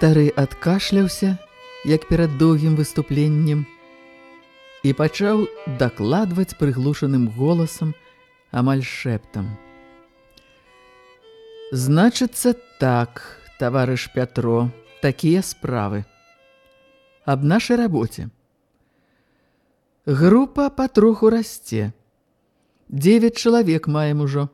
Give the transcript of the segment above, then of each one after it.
Стары адкашляўся, як перад доўгім выступленнем, і пачаў дакладваць прыглушаным голасам, амаль шэптам. Значыцца так, таварыш Пятро, такія справы. Аб нашай рабоце. Група патроху расце. Дзевяць чалавек маем ужо.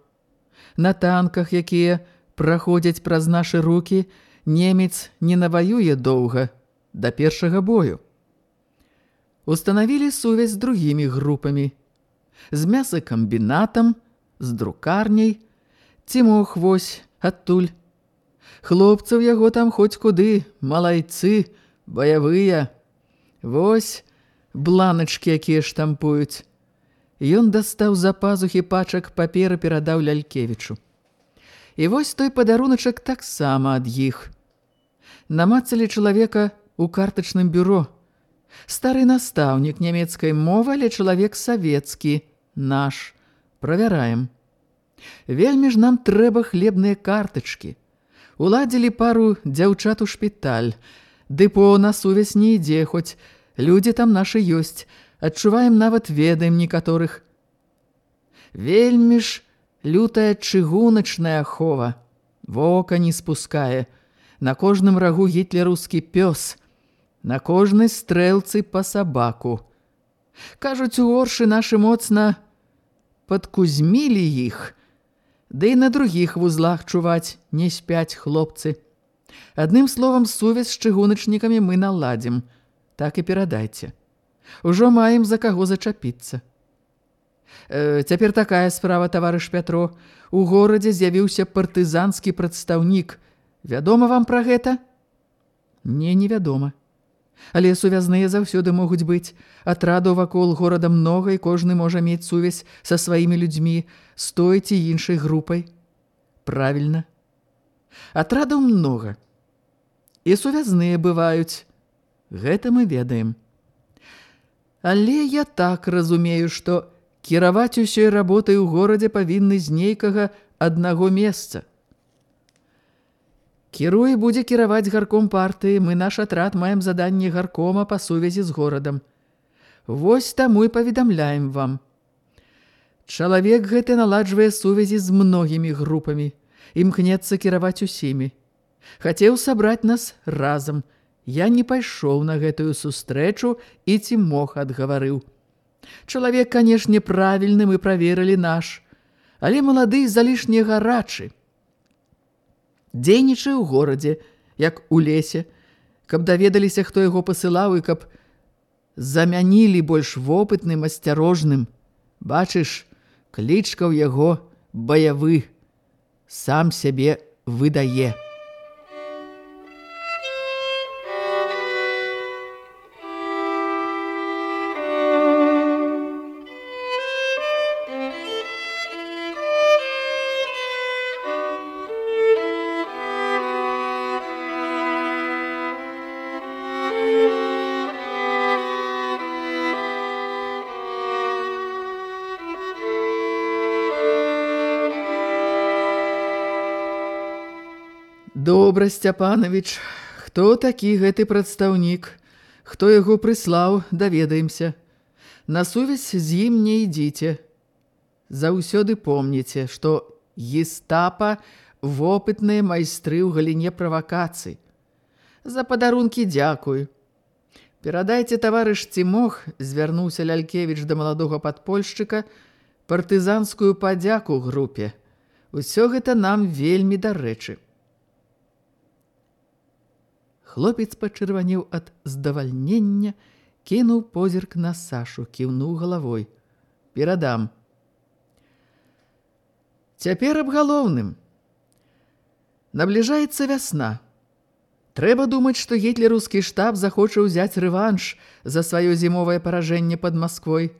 На танках, якія праходзяць праз нашы рукі, немец не наваюе доўга да першага бою. Устанавілі сувязь з другімі групамі, з мясакамбінатам, з друкарняй, ці мог вось адтуль. Хлопцаў яго там хоць куды, малайцы, баявыя. Вось бланачкі, якія штампуюць. Ён дастаў за пазухі пачак паперы перадаў Лялькевічу. І вось той падаруначак таксама ад іх – намацалі чалавека ў картачным бюро. Стары настаўнік нямецкай мовы, але чалавек савецкі, наш. Правяраем. Вельмі ж нам трэба хлебныя картачкі. Уладзілі пару дзяўчат у шпіталь. Дэпо на сувязь не ідзе, хоць людзі там нашы ёсць. Адчуваем нават ведаем некаторых. Вельмі ж лютая чыгуначная ахова. Вока не спускае. На кожным рагу гітлераўскі пёс, на кожнай стрэлцы па сабаку. Кажуць, у оршы нашы моцна падкузмілі іх, ды і на другіх вузлах чуваць не спяць хлопцы. Адным словам, сувязь з чыгуначнікамі мы наладзім. Так і перадайце. Ужо маем за каго зачапіцца. Э, цяпер такая справа, таварыш Пятро. У горадзе з'явіўся партызанскі прадстаўнік – Вядома вам пра гэта? Не, невядома. Але сувязныя заўсёды могуць быць. Атраду вакол горада многа, і кожны можа мець сувязь са сваімі людзьмі, з той ці іншай групай. Правільна. Атрадаў многа. І сувязныя бываюць. Гэта мы ведаем. Але я так разумею, што кіраваць усёй работай у горадзе павінны з нейкага аднаго месца – Кіруе будзе кіраваць гарком партыі, мы наш атрад маем заданне гаркома па сувязі з горадам. Вось таму і паведамляем вам. Чалавек гэты наладжвае сувязі з многімі групамі, імкнецца кіраваць усімі. Хацеў сабраць нас разам. Я не пайшоў на гэтую сустрэчу і ці мог адгаварыў. Чалавек, канешне, правільны мы праверылі наш, але малады залішне гарачы дзейнічае ў горадзе, як у лесе, каб даведаліся, хто яго пасылаў і каб замянілі больш вопытным, асцярожным. Бачыш, клічка ў яго баявы, сам сябе выдае. Добра, Сцяпанович, хто такі гэты прадстаўнік? Хто яго прыслаў, даведаемся. На сувязь з ім не ідзіце. Заўсёды помніце, што гестапа вопытныя майстры ў галіне правакацый. За падарункі дзякуй. Перадайце, таварыш Цімох, звярнуўся Лялькевіч да маладога падпольшчыка, партызанскую падзяку групе. Усё гэта нам вельмі дарэчы. Хлопец пачырванеў ад здавальнення, кінуў позірк на Сашу, кіўнуў галавой. Перадам. Цяпер аб галоўным. Набліжаецца вясна. Трэба думаць, што гітлерускі штаб захоча ўзяць рэванш за сваё зімовае паражэнне пад Масквой.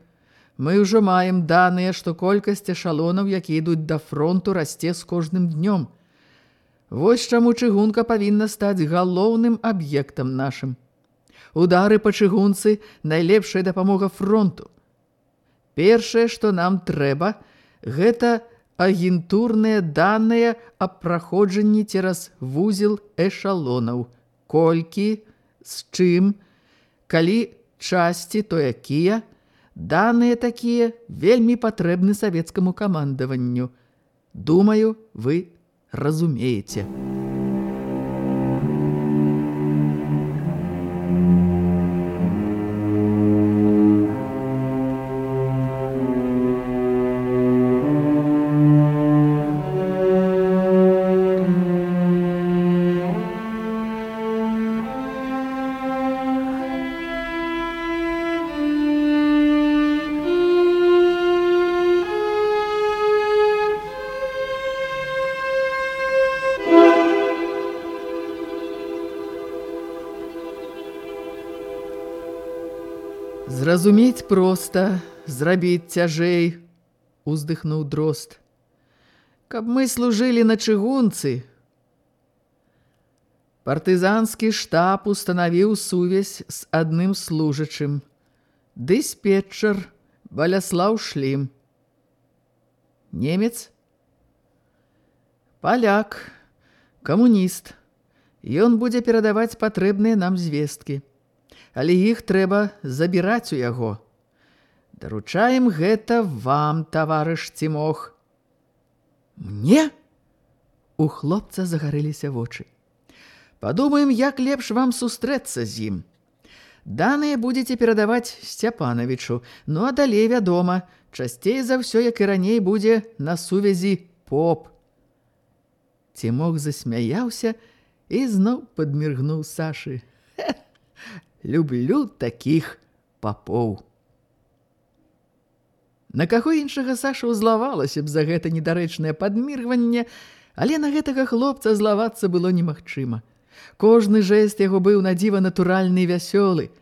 Мы ўжо маем даныя, што колькасць эшалонаў, якія ідуць да фронту, расце з кожным днём. Вось чаму чыгунка павінна стаць галоўным аб'ектам нашым. Удары па чыгунцы – найлепшая дапамога фронту. Першае, што нам трэба, гэта – агентурныя даныя аб праходжанні цераз вузел эшалонаў. Колькі, з чым, калі часці, то якія, даныя такія вельмі патрэбны савецкаму камандаванню. Думаю, вы разумееце. Зразумець проста, зрабіць цяжэй, уздыхнуў дрозд. Каб мы служылі на чыгунцы. Партызанскі штаб устанавіў сувязь з адным служачым. Дыспетчар Баляслаў Шлім. Немец? Паляк, камуніст. Ён будзе перадаваць патрэбныя нам звесткі але іх трэба забіраць у яго. Даручаем гэта вам, таварыш Цімох. Мне? У хлопца загарэліся вочы. Падумаем, як лепш вам сустрэцца з ім. Даныя будзеце перадаваць Сцяпанавічу, ну а далей вядома, часцей за ўсё, як і раней будзе на сувязі поп. Цімох засмяяўся і зноў падміргнуў Сашы. Люблю такіх папоў. На каго іншага Саша ўзлавалася б за гэта недарэчнае падміргванне, але на гэтага хлопца злавацца было немагчыма. Кожны жэст яго быў надзіва натуральны і вясёлы.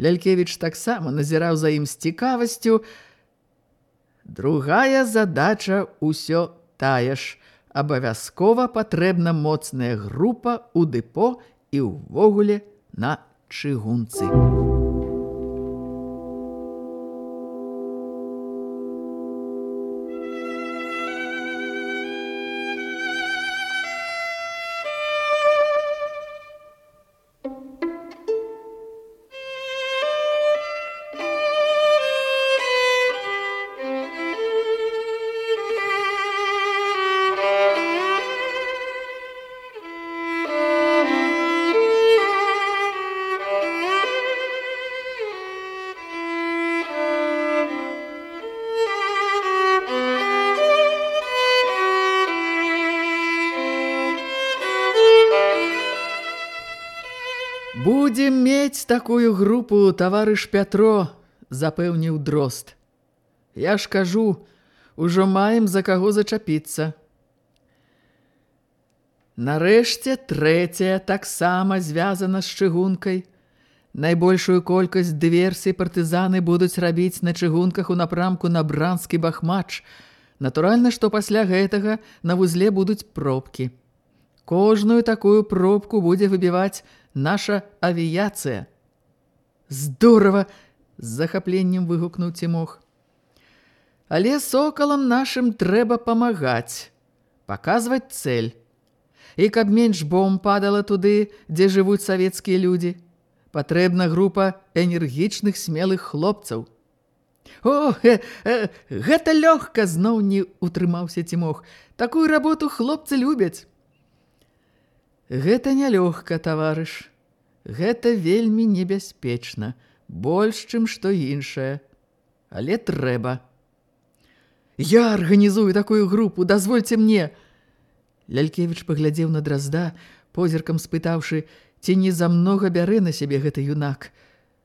Лялькевіч таксама назіраў за ім з цікавасцю. Другая задача ўсё тая ж. Абавязкова патрэбна моцная група ў дэпо і ўвогуле на чыгунцы. Такую групу, таварыш Пятро, запэўніў дрозд. Я ж кажу, ужо маем за каго зачапіцца. Нарэшце трэцяя таксама звязана з чыгункай. Найбольшую колькасць дыверсій партызаны будуць рабіць на чыгунках у напрамку на бранскі бахмач. Натуральна, што пасля гэтага на вузле будуць пробкі. Кожную такую пробку будзе выбіваць наша авіяцыя. Здорава, з захапленнем выгукнуў Цімох. Але сокалам нашым трэба памагаць, паказваць цэль. І каб менш бомб падала туды, дзе жывуць савецкія людзі, патрэбна група энергічных смелых хлопцаў. О, э, э, гэта лёгка зноў не утрымаўся Цімох. Такую работу хлопцы любяць. Гэта нялёгка, таварыш. Гэта вельмі небяспечна, больш, чым што іншае. Але трэба. Я арганізую такую групу, дазвольце мне. Лялькевіч паглядзеў на дразда, позіркам спытаўшы, ці не замнога бярэ на сябе гэты юнак.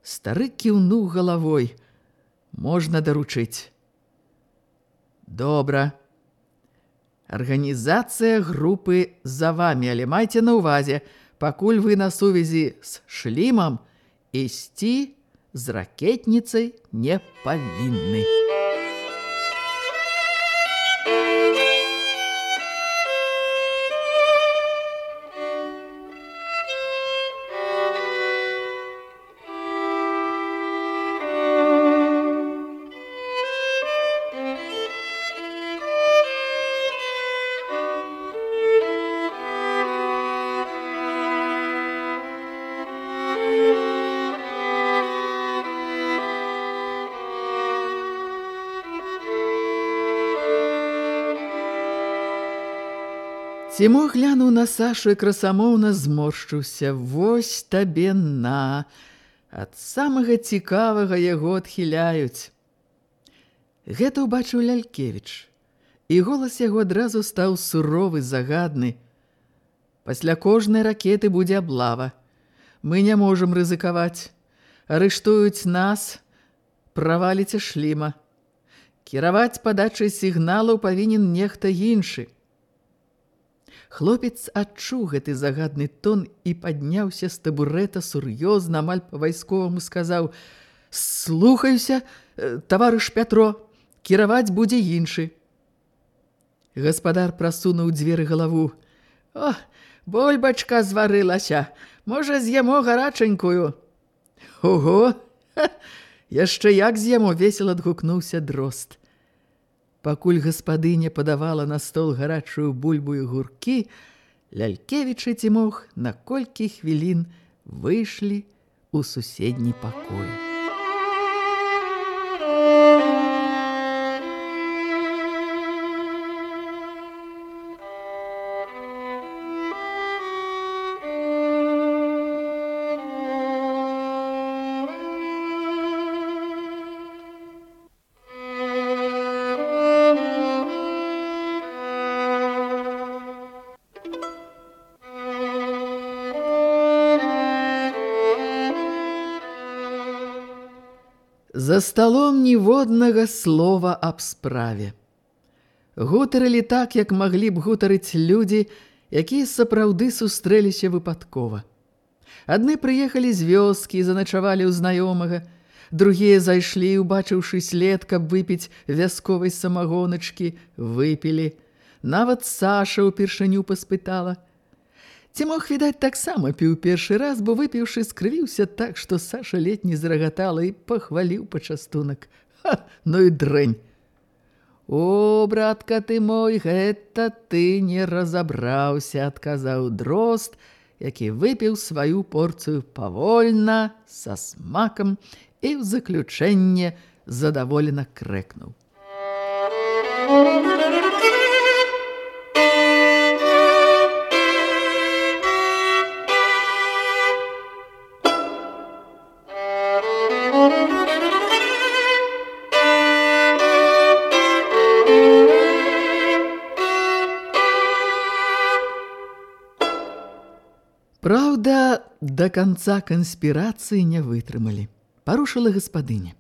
Стары кіўнуў галавой. Можна даручыць. Добра. Арганізацыя групы за вамі, але майце на ўвазе, пакуль вы на сувязі з шлімам, ісці з ракетніцай не павінны. Цімо глянуў на Сашу і красамоўна зморшчыўся. Вось табе на. Ад самага цікавага яго адхіляюць. Гэта ўбачыў Лялькевіч. І голас яго адразу стаў суровы, загадны. Пасля кожнай ракеты будзе аблава. Мы не можам рызыкаваць. Арыштуюць нас, праваліце шліма. Кіраваць падачай сігналаў павінен нехта іншы. Хлопец адчуў гэты загадны тон і падняўся з табурэта сур'ёзна, амаль па-вайсковаму сказаў: « Слухаюся, э, таварыш Пятро, кіраваць будзе іншы. Гаспадар прасунуў дзверы галаву. О, бульбачка зварылася, можа, з'емо гараченькую. Ого, Ха! яшчэ як з'емо, весел адгукнуўся дрозд. Пакуль гаспадыня падавала на стол гарачую бульбу і гуркі, Лялькевіч і Тимох на колькі хвілін выйшлі ў суседні пакой. За сталом ніводнага слова аб справе. Гутарылі так, як маглі б гутарыць людзі, якія сапраўды сустрэліся выпадкова. Адны прыехалі з вёскі і заначавалі ў знаёмага, другія зайшлі, убачыўшы след, каб выпіць вясковай самагоначкі, выпілі. Нават Саша ўпершыню паспытала – Ці мог, відаць, таксама піў першы раз, бо выпіўшы скрывіўся так, што Саша летні зарагатала і пахваліў пачастунак. Ха, ну і дрэнь! О, братка ты мой, гэта ты не разабраўся, адказаў дрозд, які выпіў сваю порцыю павольна, са смакам і ў заключэнне задаволена крэкнуў. Да канца канспірацыі не вытрымалі. Парушыла гаспадыня.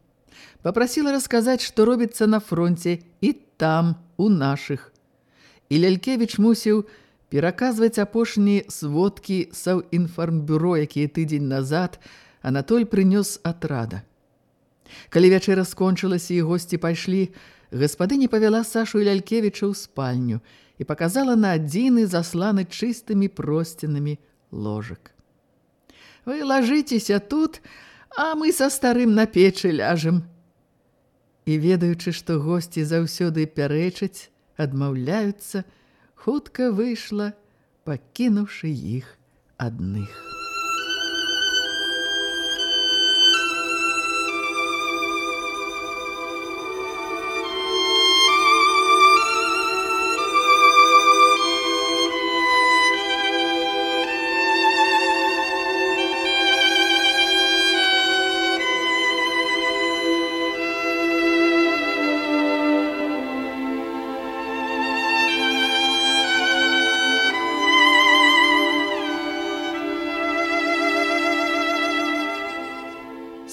Папрасіла расказаць, што робіцца на фронце і там, у нашых. І Лялькевіч мусіў пераказваць апошні сводкі саўінфармбюро, якія тыдзень назад Анатоль прынёс атрада. Калі вячэра скончылася і госці пайшлі, гаспадыня павяла Сашу і Лялькевіча ў спальню і паказала на адзіны засланы чыстымі просцінамі ложак. Вы ложитеся тут, а мы са старым на печы ляжем. І ведаючы, што госці заўсёды пярэчаць, адмаўляюцца, хутка выйшла, пакінуўшы іх адных.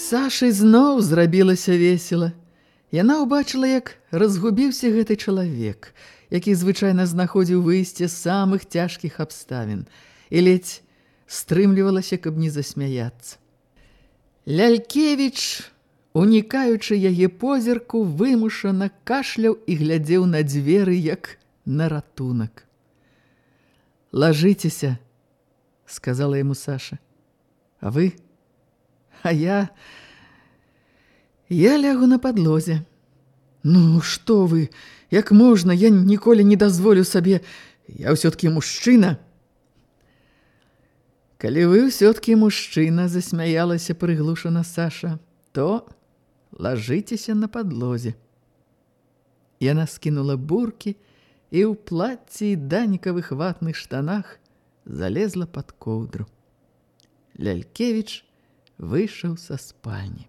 Сашы зноў зрабілася весела. Яна ўбачыла, як разгубіўся гэты чалавек, які звычайна знаходзіў выйсце з самых цяжкіх абставін, і ледзь стрымлівалася, каб не засмяяцца. Лялькевіч, унікаючы яе позірку, вымушана кашляў і глядзеў на дзверы, як на ратунак. «Ложитеся», — сказала ему Саша. «А вы?» «А я...» Я лягу на падлозе. Ну, што вы, як можна, я ніколі не дазволю сабе. Я ўсё-ткі мужчына. Калі вы ўсё-ткі мужчына, засмяялася прыглушана Саша, то ложитеся на падлозе. Яна скінула буркі і ў платці і данікавых ватных штанах залезла пад коўдру. Лялькевіч выйшаў са спальні.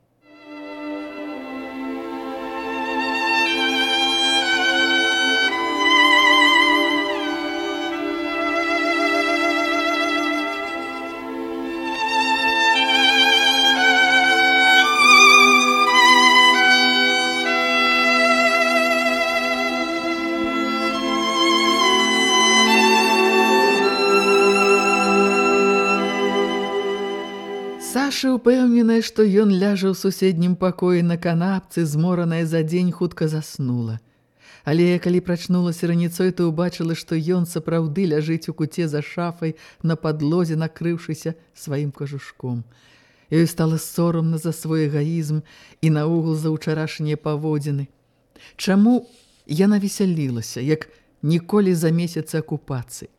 Саша упэўненая, што ён ляжа ў суседнім пакоі на канапцы, змораная за дзень, хутка заснула. Але калі прачнулася раніцой, то ўбачыла, што ён сапраўды ляжыць у куце за шафай на падлозе, накрыўшыся сваім кажушком. Ёй стала сорамна за свой эгаізм і наогул за ўчарашнія паводзіны. Чаму яна весялілася, як ніколі за месяц акупацыі?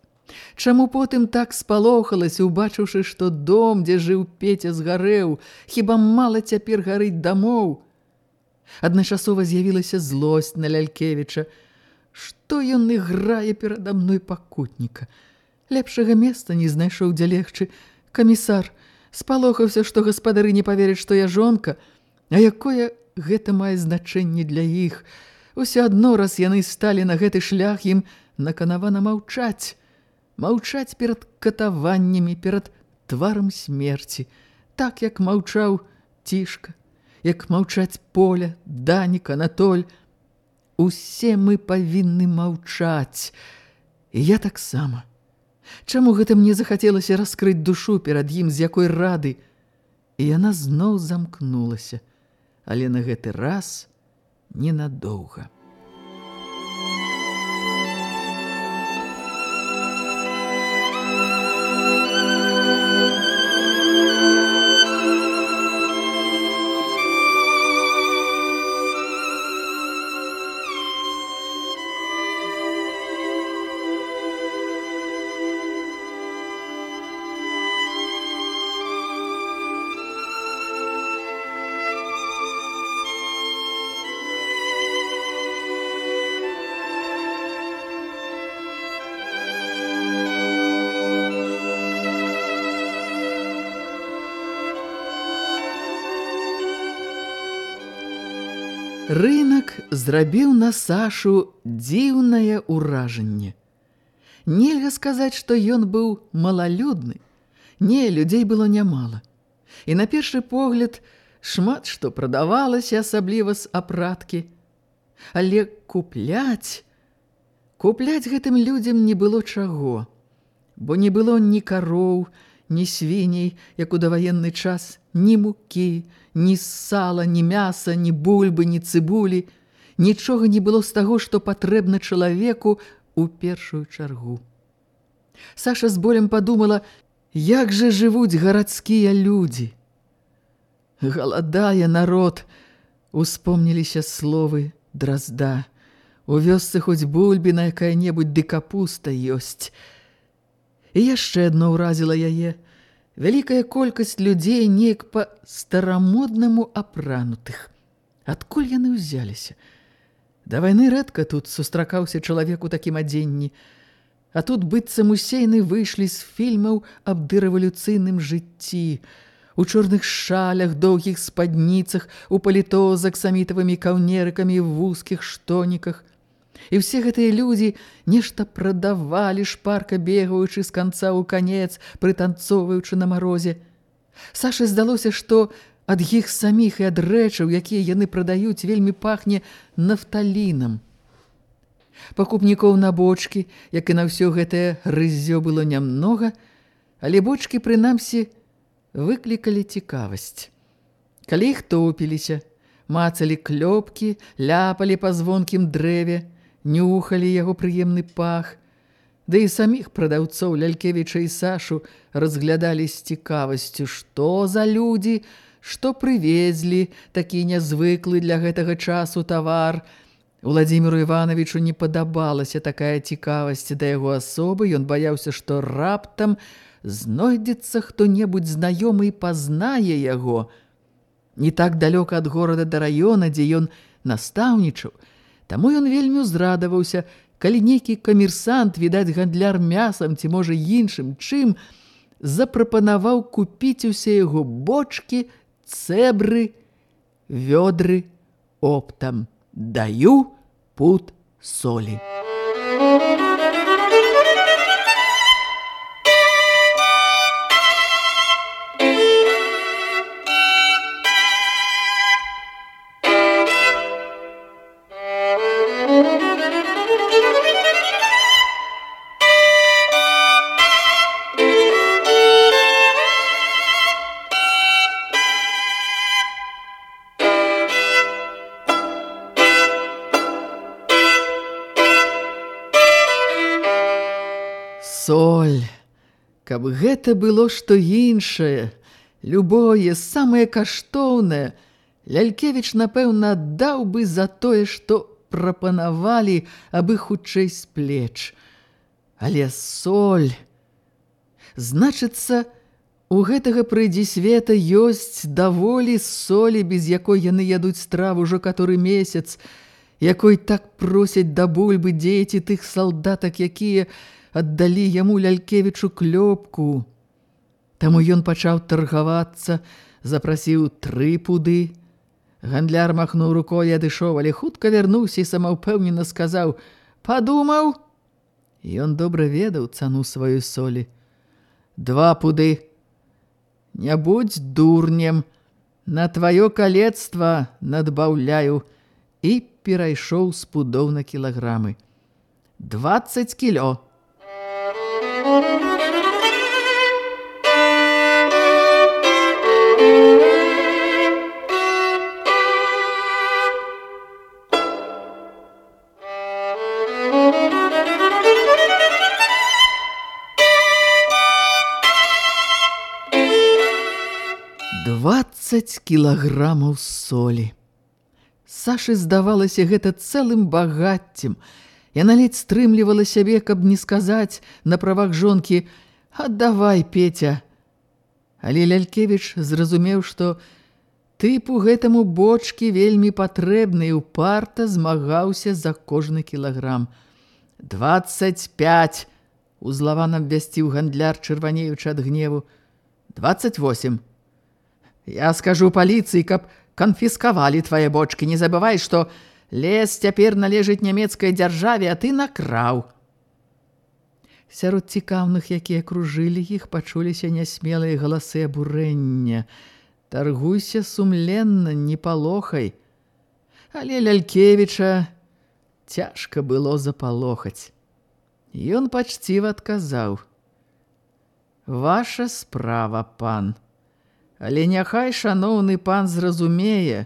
Чаму потым так спалохалася, убачыўшы, што дом, дзе жыў Петя, згарэў, хіба мала цяпер гарыць дамоў? Адначасова з'явілася злосць на Лялькевіча. Што ён іграе перада мной пакутніка? Лепшага месца не знайшоў, дзе легчы. Камісар спалохаўся, што гаспадары не павераць, што я жонка. А якое гэта мае значэнне для іх? Усё адно раз яны сталі на гэты шлях ім наканавана маўчаць маўчаць перад катаваннямі, перад тварам смерці, так як маўчаў цішка, як маўчаць поля, данік, анатоль. Усе мы павінны маўчаць. І я таксама. Чаму гэта мне захацелася раскрыць душу перад ім, з якой рады? І яна зноў замкнулася, але на гэты раз ненадоўга. Рынак зрабіў на Сашу дзіўнае ўражанне. Нельга сказаць, што ён быў малалюдны. Не, людзей было нямала. І на першы погляд шмат што прадавалася, асабліва з апраткі. Але купляць, купляць гэтым людзям не было чаго, бо не было ні кароў, ні свіней, як у даваенны час, ні мукі, ні сала, ні мяса, ні бульбы, ні цыбулі. Нічога не было з таго, што патрэбна чалавеку ў першую чаргу. Саша з болем падумала, як жа жывуць гарадскія людзі. Галадае народ, успомніліся словы дразда. У вёсцы хоць бульбіна якая-небудзь ды капуста ёсць. І яшчэ адно ўразіла яе. Вялікая колькасць людзей неяк па-старамоднаму апранутых. Адкуль яны ўзяліся? Да вайны рэдка тут сустракаўся чалавек у такім адзенні. А тут быццам усейны выйшлі з фільмаў аб дырэвалюцыйным жыцці. У чорных шалях, доўгіх спадніцах, у паліто з аксамітавымі каўнерыкамі, в вузкіх штоніках. І ўсе гэтыя людзі нешта прадавалі, шпарка бегаючы з канца ў канец, прытанцоўваючы на марозе. Сашы здалося, што ад іх саміх і ад рэчаў, якія яны прадаюць, вельмі пахне нафталінам. Пакупнікоў на бочкі, як і на ўсё гэтае рыззё было нямнога, але бочкі, прынамсі, выклікалі цікавасць. Калі іх топіліся, мацалі клёпкі, ляпалі па звонкім дрэве, нюхалі яго прыемны пах, да і саміх прадаўцоў Лялькевіча і Сашу разглядалі з цікавасцю, што за людзі, што прывезлі такі нязвыклы для гэтага часу тавар. Владзіміру Івановичу не падабалася такая цікавасць да яго асобы, ён баяўся, што раптам знойдзецца хто-небудзь знаёмы і пазнае яго. Не так далёка ад горада да раёна, дзе ён настаўнічаў, таму ён вельмі узрадаваўся, калі нейкі камерсант, відаць гандляр мясам ці можа іншым чым, запрапанаваў купіць усе яго бочкі, цэбры, вёдры оптам. Даю пут солі. соль. Гэта было што іншае, любое, самае каштоўнае, Лялькевіч, напэўна, аддаў бы за тое, што прапанавалі, абы хутчэй з плеч. Але соль... Значыцца, у гэтага прыйдзі света ёсць даволі солі, без якой яны ядуць страву ўжо каторы месяц, якой так просяць да бульбы дзеці тых салдатак, якія аддалі яму Лялькевічу клёпку. Таму ён пачаў таргавацца, запрасіў тры пуды. Гандляр махнуў рукой і адышоў, але хутка вярнуўся і самаўпэўнена сказаў «Падумаў!» Ён добра ведаў цану сваёй солі. «Два пуды!» «Не будь дурнем! На тваё калецтва надбаўляю!» І перайшоў з пудоў на кілаграмы. «Дваццаць кілё!» 20 кілаграмаў солі. Сашы здавалася гэта цэлым багаццем. Яна ледь стрымлівала сябе, каб не сказаць на правах жонкі «Аддавай, Петя!». Але Лялькевіч, зразумеў, што тыпу гэтаму бочкі вельмі патрэбны і ўпарта змагаўся за кожны кілаграм. «Двацаць пяць!» – узлаван абвясціў гандляр, чырванеючы ад гневу. «Двацаць восем!» «Я скажу паліцыі, каб канфіскавалі твае бочкі. Не забывай, што...» Лес цяпер належыць нямецкай дзяржаве, а ты накраў. Сярод цікаўных, якія кружылі іх, пачуліся нясмелыя галасы абурэння. Таргуйся сумленна, не палохай. Але Лялькевіча цяжка было запалохаць. Ён пачціва адказаў: Ваша справа, пан. Але няхай шаноўны пан зразумее,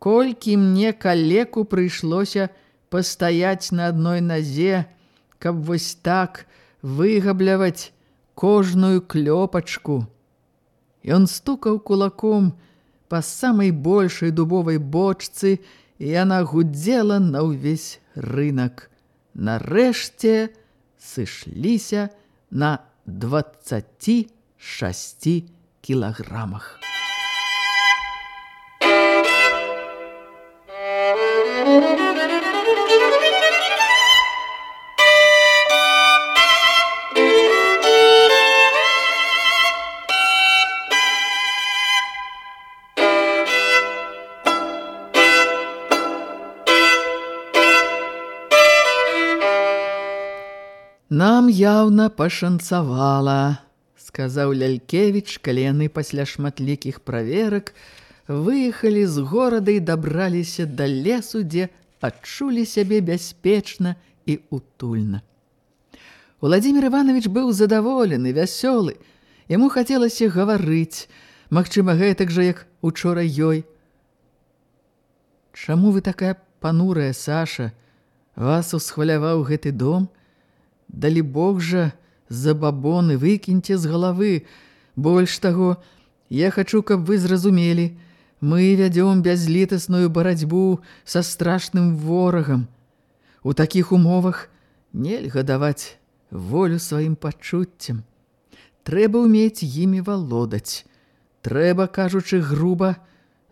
колькі мне калеку прыйшлося пастаяць на адной назе, каб вось так выгабляваць кожную клёпачку. Ён стукаў кулаком па самай большай дубовай бочцы, і яна гудзела на ўвесь рынак. Нарэшце сышліся на 26 кілаграмах. Нам яўна пашанцавала, сказаў Лялькевіч, калі яны пасля шматлікіх праверак выехалі з горада і дабраліся да лесу, дзе адчулі сябе бяспечна і утульна. Владзімир Іванович быў задаволены, вясёлы. Яму хацелася гаварыць, магчыма, гэтак жа, як учора ёй. Чаму вы такая панурая, Саша? Вас усхваляваў гэты дом? Далі Бог жа, забабоны, выкіньце з галавы. Больш таго, я хачу, каб вы зразумелі, мы вядём бязлітасную барацьбу са страшным ворагам. У такіх умовах нельга даваць волю сваім пачуццям. Трэба ўмець імі валодаць. Трэба, кажучы груба,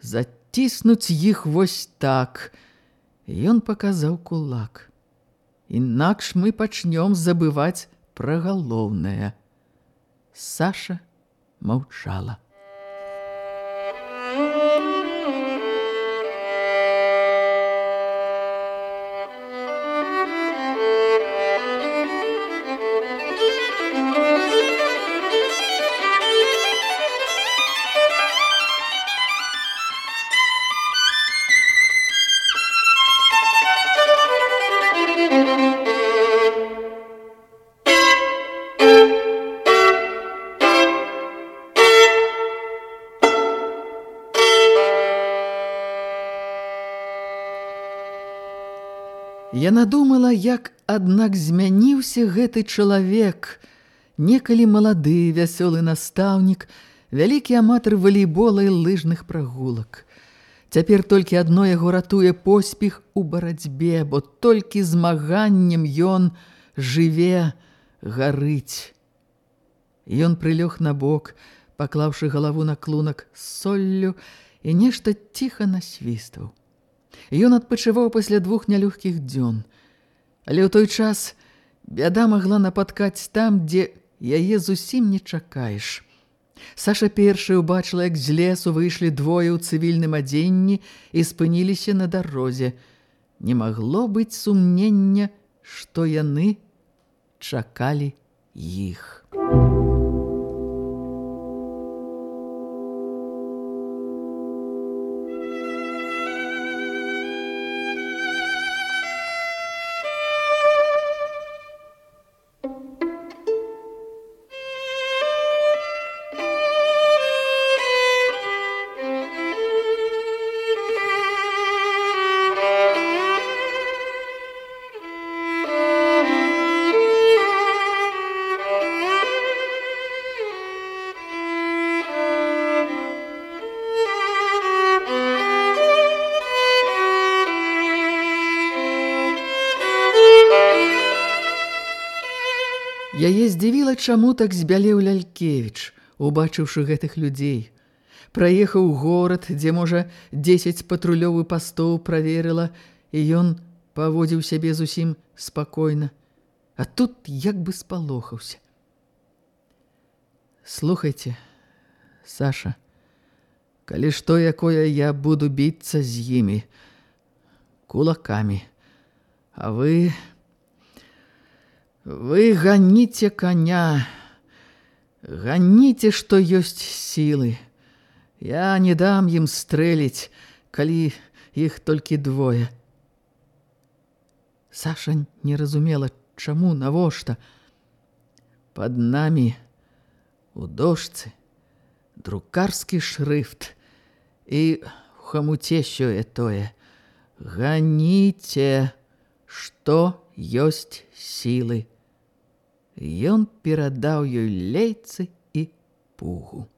заціснуць іх вось так. Ён паказаў кулак. Інакш мы пачнём забываць пра галоўнае. Саша маўчала. Як, аднак змяніўся гэты чалавек, некалі малады, вясёлы настаўнік, вялікі аматар валейбола і лыжных прагулак. Цяпер толькі адно яго ратуе поспех у барацьбе, бо толькі змаганнем ён жыве гарыць. Ён прылёг на бок, паклаўшы галаву на клунак соллю і нешта ціха насвістваў. Ён адпачываў пасля двух нялёгкіх дзён. Але ў той час бяда магла напаткаць там, дзе яе зусім не чакаеш. Саша першая ўбачыла, як з лесу выйшлі двое ў цывільным адзенні і спыніліся на дарозе. Не магло быць сумнення, што яны чакалі іх. Здзівіла, чаму так збялеў Лялькевіч, убачыўшы гэтых людзей. Праехаў горад, дзе, можа, дзесяць патрулёвы пастоў праверыла, і ён паводзіў сябе зусім спакойна. А тут як бы спалохаўся. Слухайце, Саша, калі што якое я буду біцца з імі кулакамі, а вы... Вы гоните коня, гоните, што ёсць сілы. Я не дам ім стрэліць, калі іх толькі двое. Саша не разумела, чаму, навошта. Пад намі у дошцы друкарскі шрыфт і в хамуце сёе тое. Ганіце, што ёсць сілы. Ён перадаў ёй лейцы і пугу.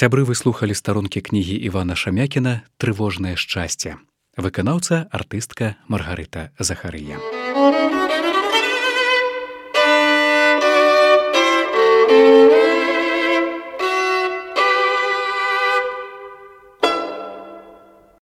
Сябры выслухалі старонкі кнігі Івана Шамякіна трывожнае шчасце. Выканаўца артыстка Маргарыта Захарыя.